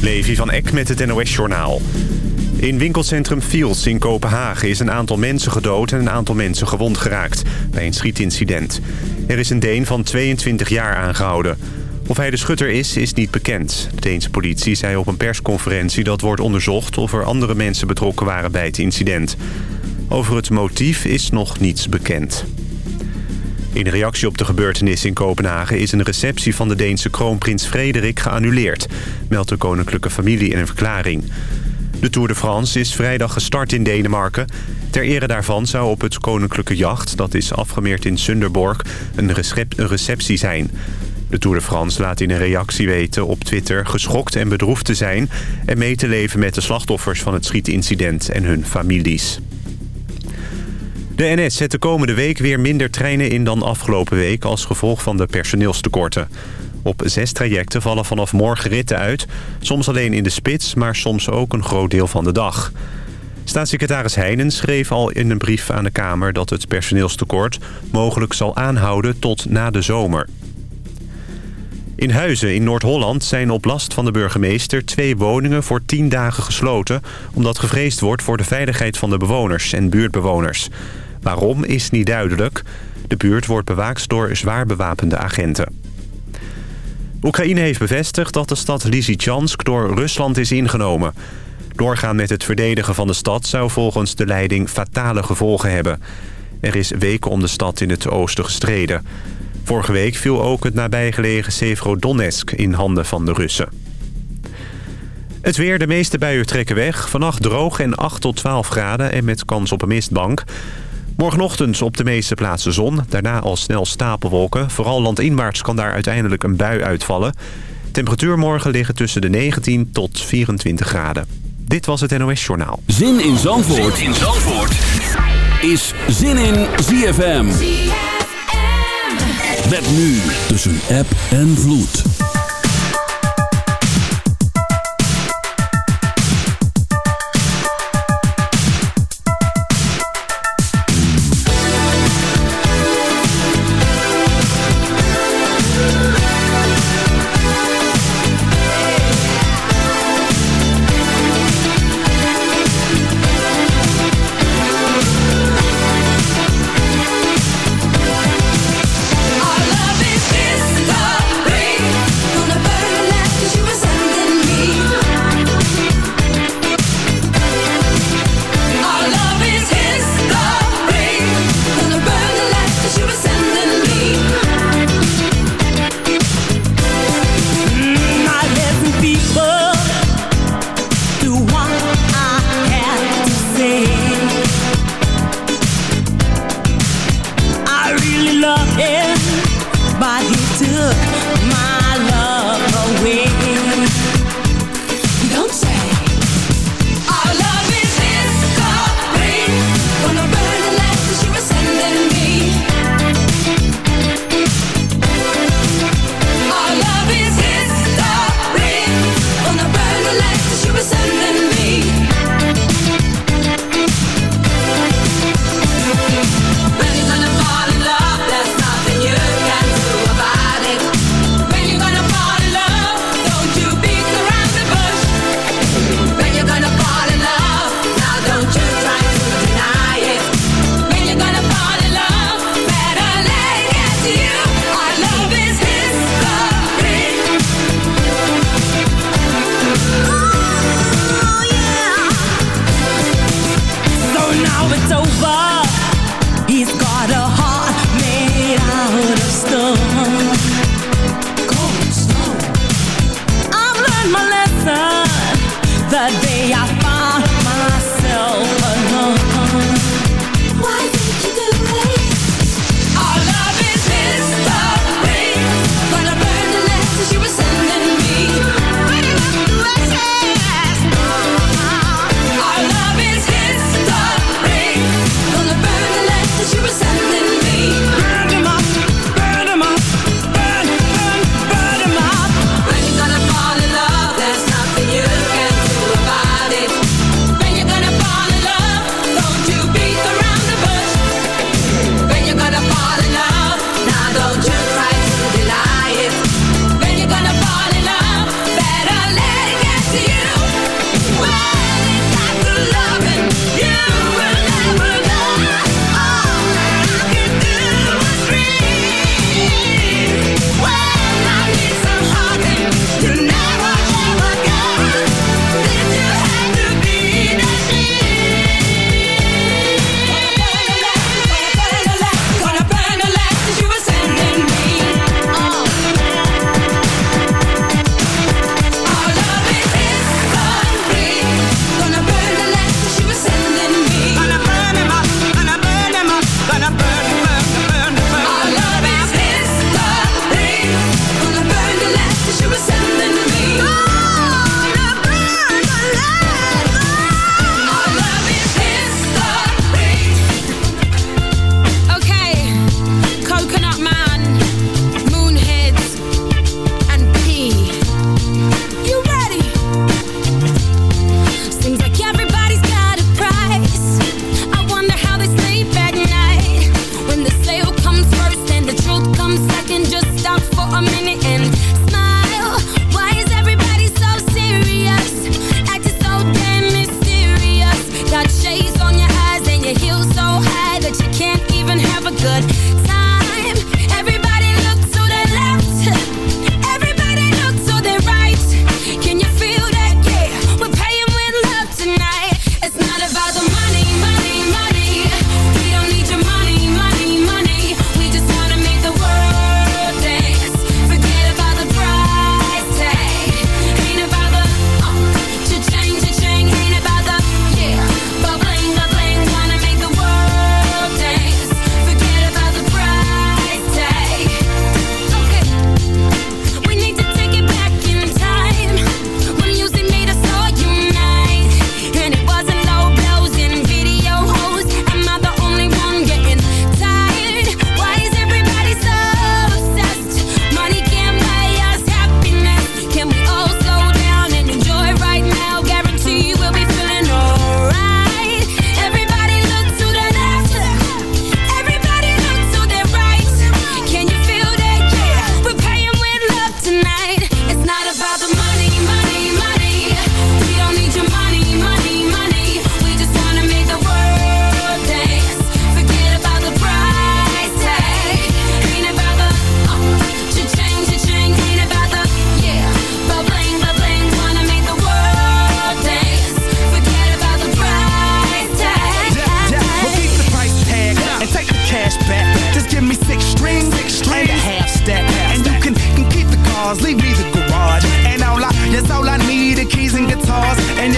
Levi van Eck met het NOS-journaal. In winkelcentrum Fields in Kopenhagen is een aantal mensen gedood... en een aantal mensen gewond geraakt bij een schietincident. Er is een Deen van 22 jaar aangehouden. Of hij de schutter is, is niet bekend. De Deense politie zei op een persconferentie dat wordt onderzocht... of er andere mensen betrokken waren bij het incident. Over het motief is nog niets bekend. In reactie op de gebeurtenis in Kopenhagen is een receptie van de Deense kroonprins Frederik geannuleerd, meldt de koninklijke familie in een verklaring. De Tour de France is vrijdag gestart in Denemarken. Ter ere daarvan zou op het koninklijke jacht, dat is afgemeerd in Sunderborg, een, een receptie zijn. De Tour de France laat in een reactie weten op Twitter geschokt en bedroefd te zijn... en mee te leven met de slachtoffers van het schietincident en hun families. De NS zet de komende week weer minder treinen in dan afgelopen week... als gevolg van de personeelstekorten. Op zes trajecten vallen vanaf morgen ritten uit. Soms alleen in de spits, maar soms ook een groot deel van de dag. Staatssecretaris Heijnen schreef al in een brief aan de Kamer... dat het personeelstekort mogelijk zal aanhouden tot na de zomer. In Huizen in Noord-Holland zijn op last van de burgemeester... twee woningen voor tien dagen gesloten... omdat gevreesd wordt voor de veiligheid van de bewoners en buurtbewoners. Waarom is niet duidelijk. De buurt wordt bewaakt door zwaar bewapende agenten. Oekraïne heeft bevestigd dat de stad Lysychansk door Rusland is ingenomen. Doorgaan met het verdedigen van de stad zou volgens de leiding fatale gevolgen hebben. Er is weken om de stad in het oosten gestreden. Vorige week viel ook het nabijgelegen Severodonetsk in handen van de Russen. Het weer, de meeste buien trekken weg. Vannacht droog en 8 tot 12 graden en met kans op een mistbank. Morgenochtend op de meeste plaatsen zon. Daarna al snel stapelwolken. Vooral landinwaarts kan daar uiteindelijk een bui uitvallen. Temperatuur morgen liggen tussen de 19 tot 24 graden. Dit was het NOS Journaal. Zin in Zandvoort, zin in Zandvoort. is Zin in ZFM. ZFM. Met nu tussen app en vloed.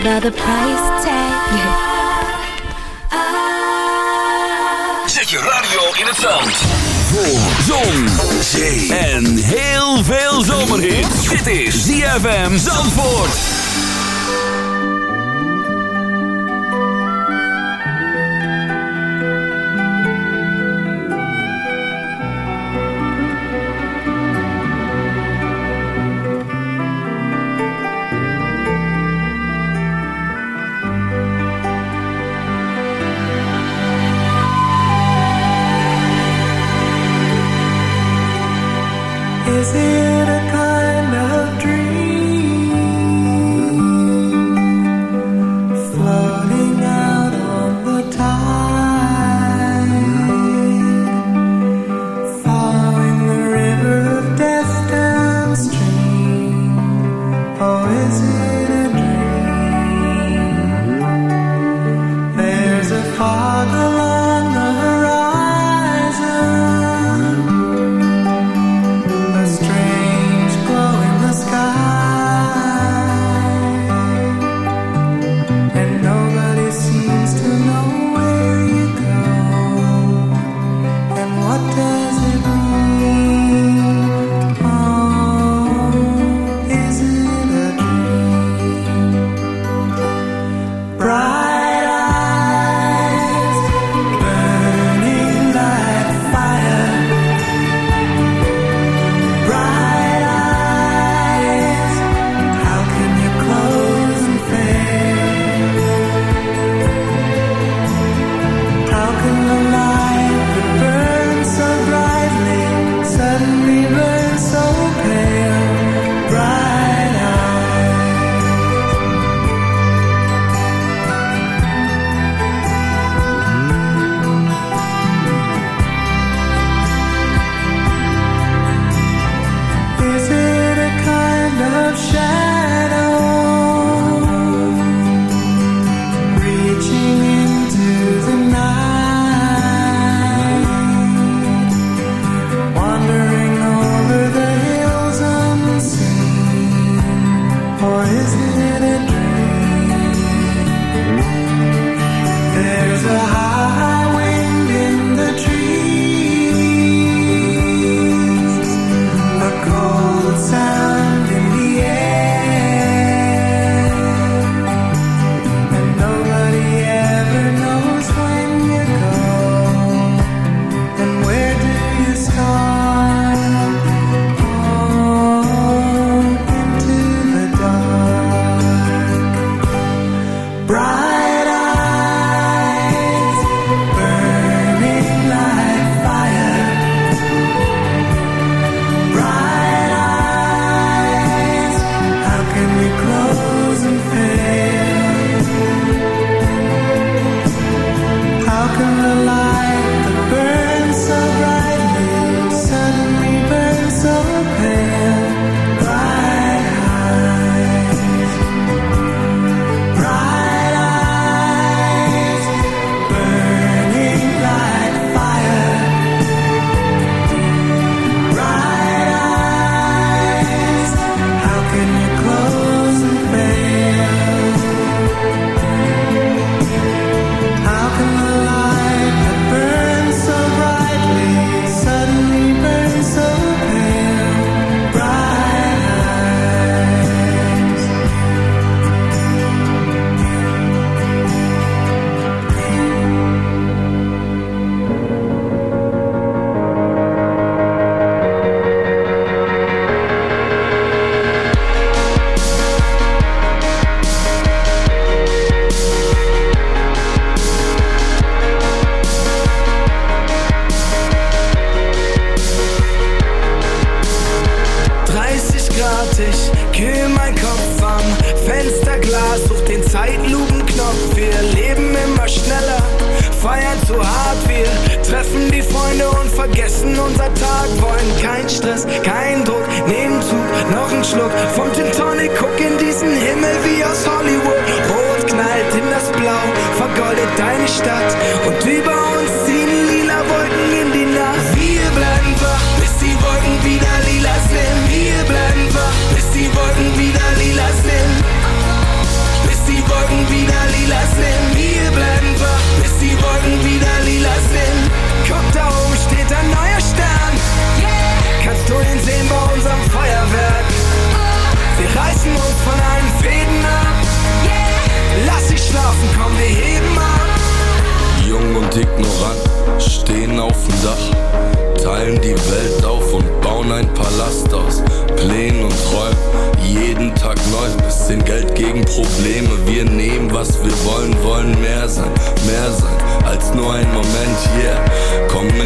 About the price tag. Zet je radio in het zand. Voor zon, zee en heel veel zomerhit. Dit is ZFM Zandvoort.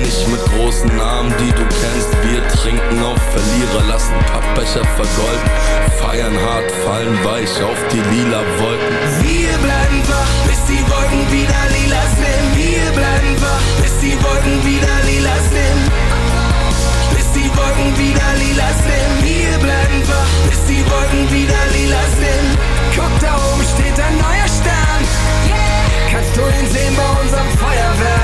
nicht mit großen Namen, die du kennst. Wir trinken auf Verlierer, lassen Pappbecher vergolden. Feiern hart, fallen weich auf die lila Wolken. Wir bleiben wach, bis die Wolken wieder lila sind. Wir bleiben wach, bis die Wolken wieder lila sind. Wolken wieder lila sind. Wir bleiben wach, bis die Wolken wieder lila sind. Guck da oben steht ein neuer Stern. Kannst du ihn sehen bei unserem Feuerwerk?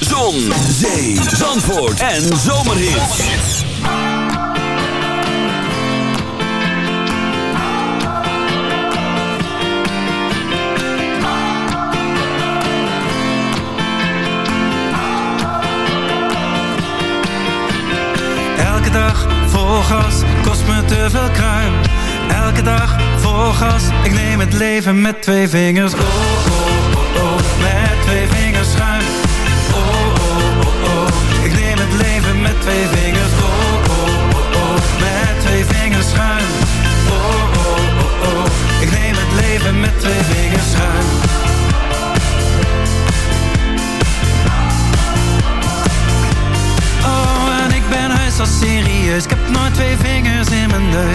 Zon, zee, zandvoort en zomerhit.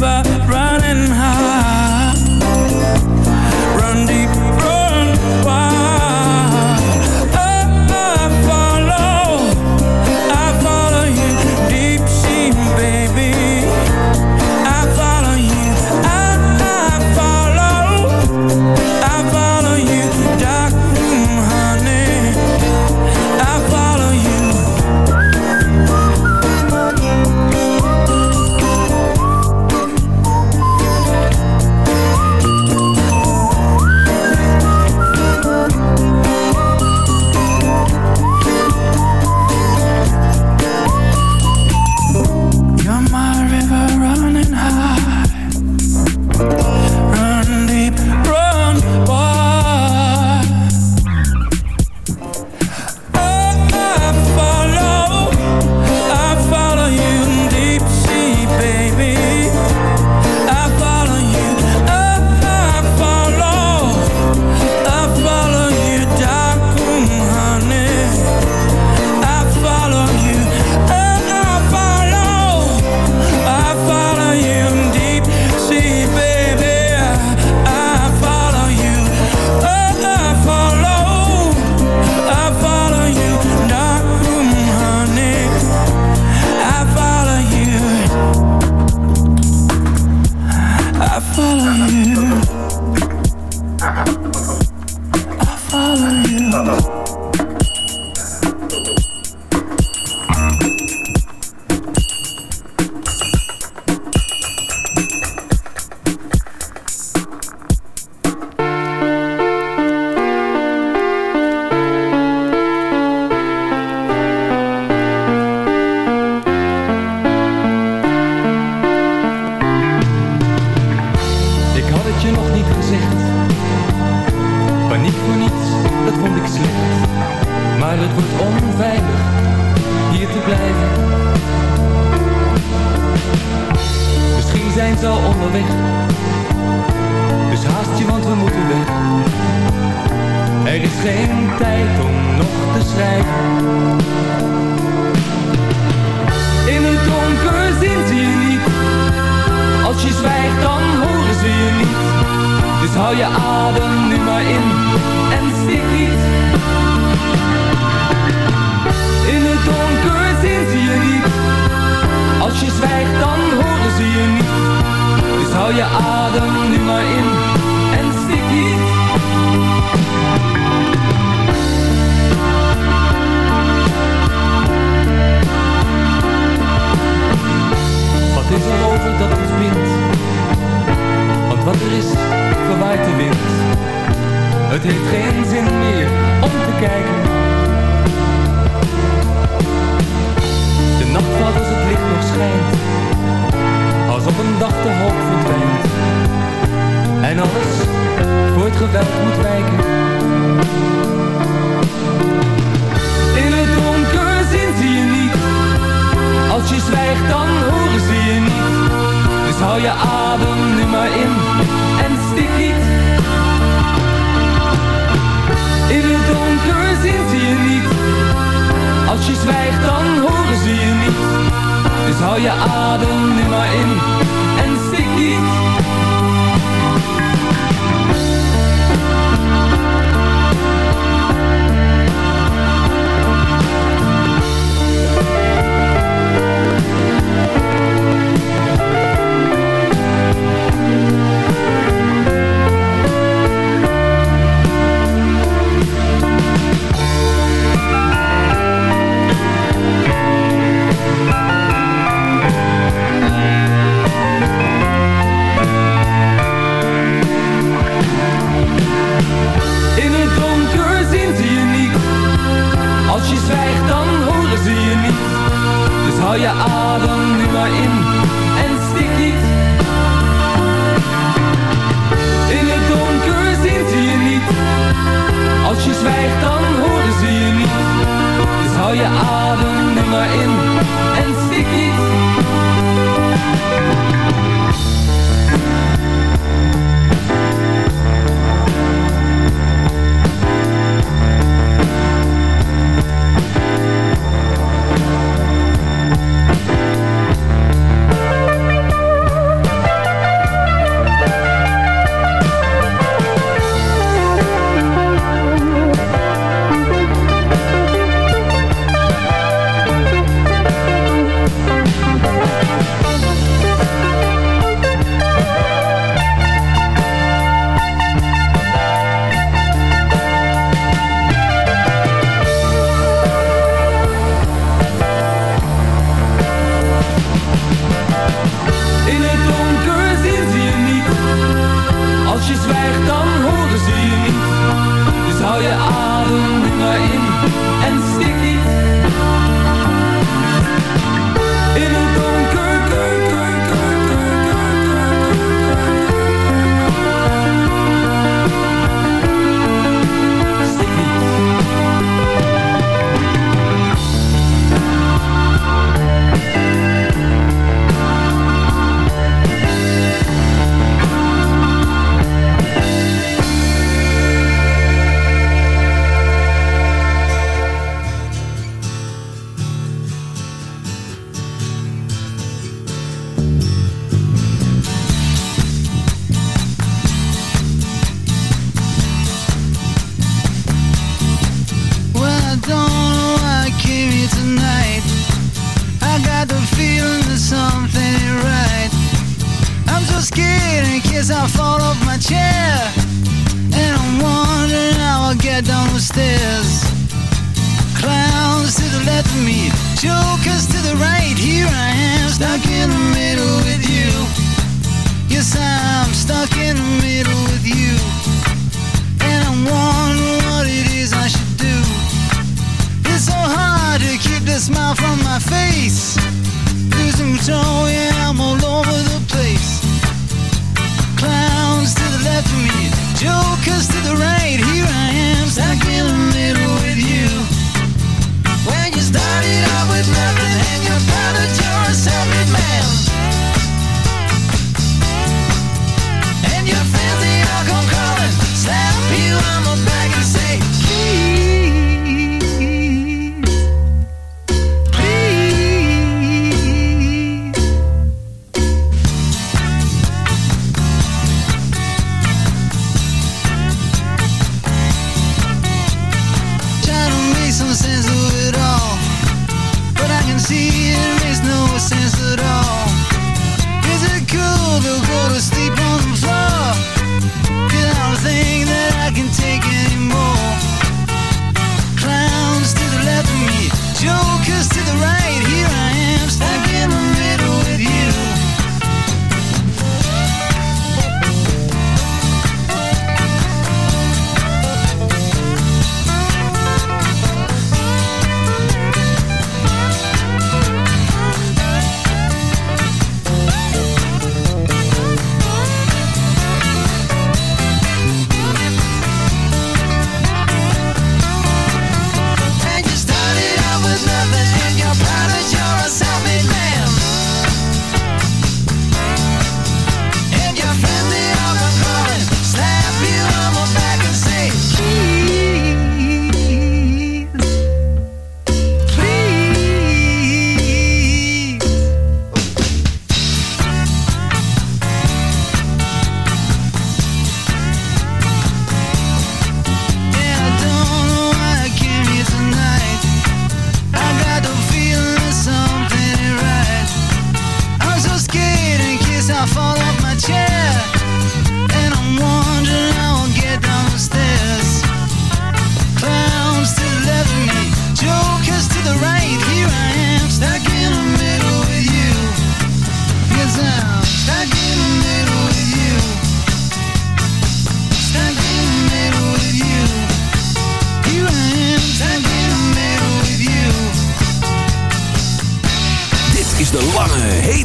never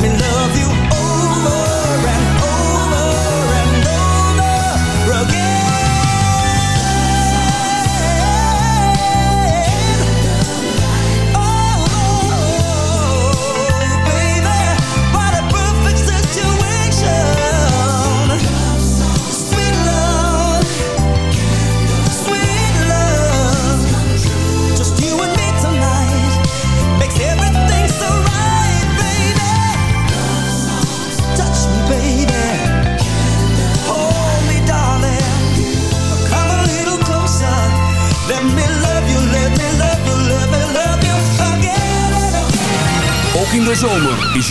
Is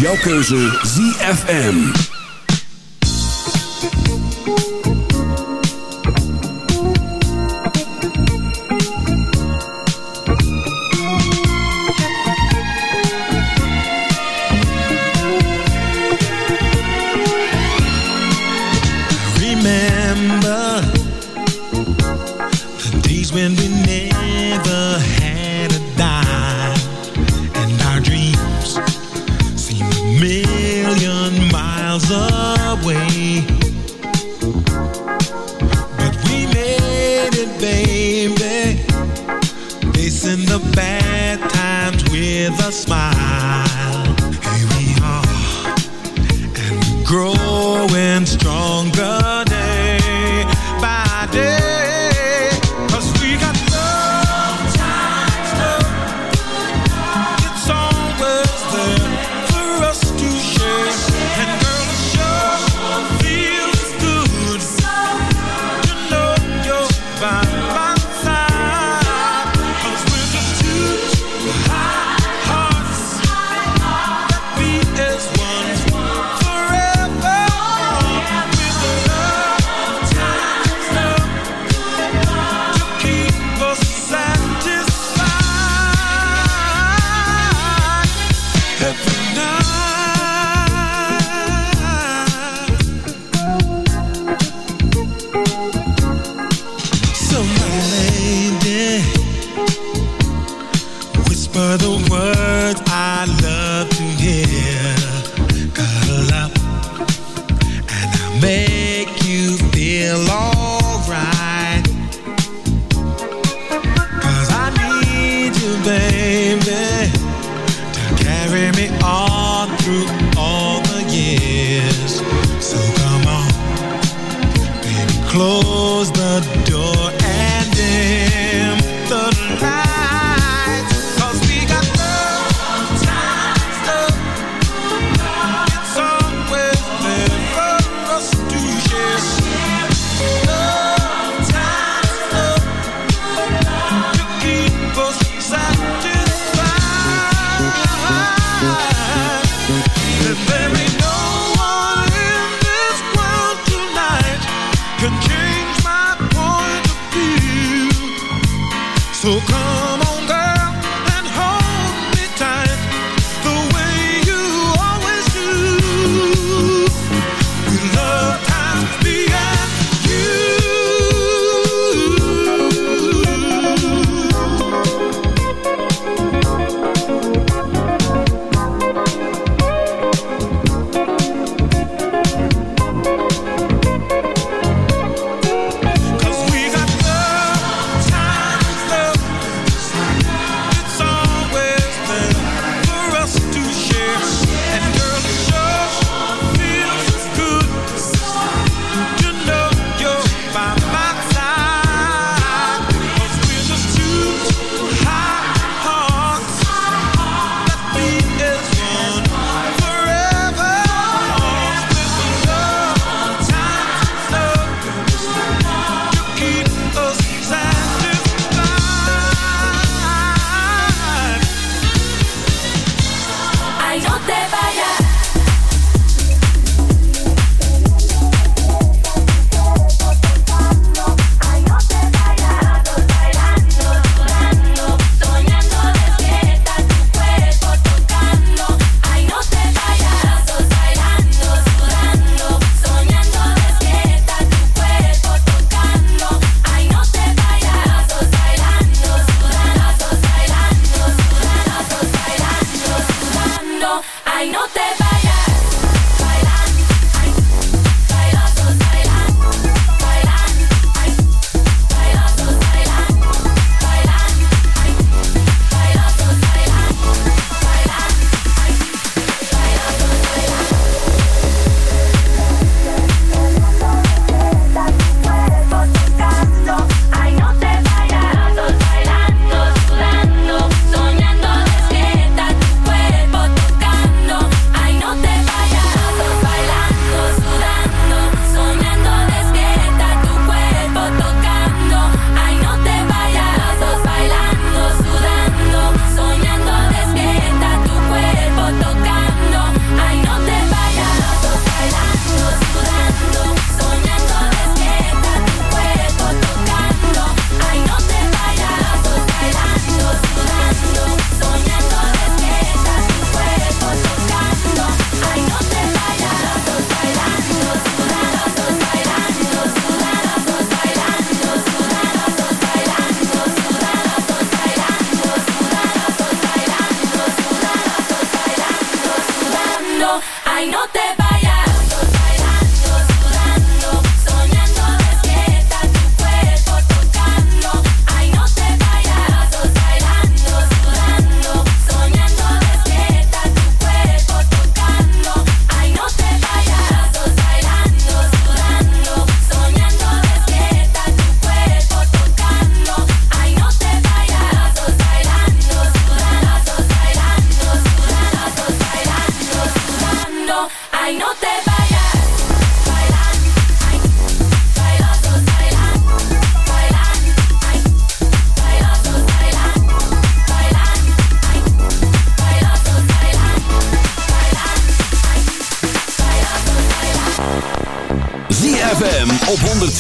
jouw keuze ZFM.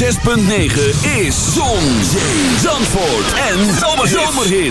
106.9 is Zon, Zee, Zandvoort en Zomerhits. Since